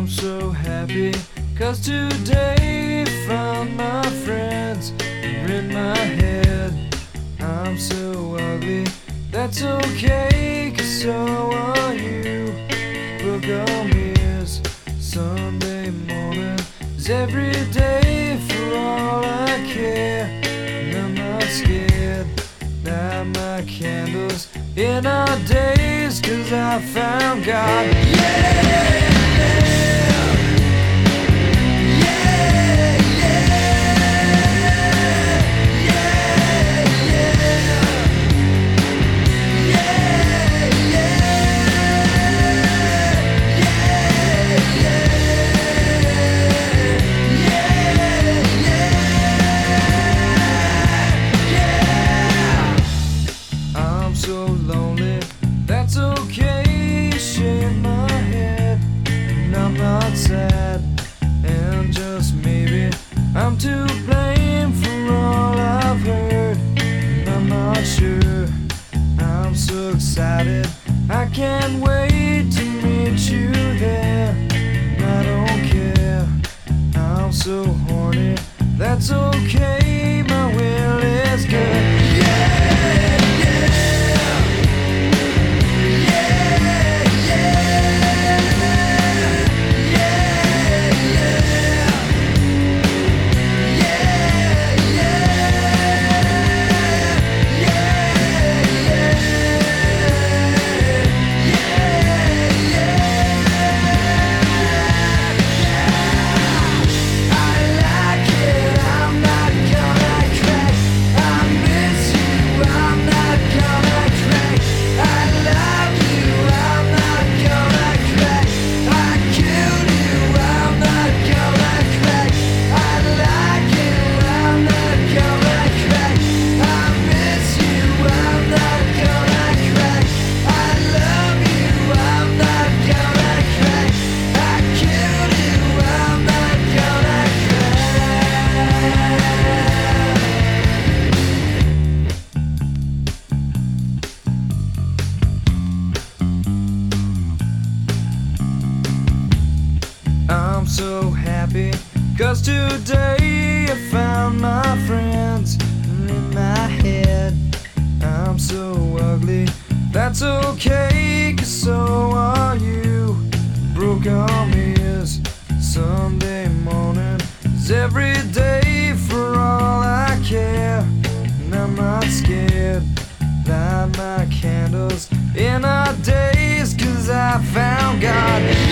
I'm so happy, cause today found my friends are in my head. I'm so ugly, that's okay, cause so are you. Book on mirrors, Sunday morning is every day for all I care. And I'm not scared, light my candles in our days, cause I found God. Yeah! To blame for all I've heard. I'm not sure. I'm so excited, I can't wait to meet you there. I don't care, I'm so horny, that's okay. happy. Cause today I found my friends in my head. I'm so ugly. That's okay, cause so are you. Broke arm is Sunday morning. Is every day for all I care. And I'm not scared. Light my candles in our days, cause I found God.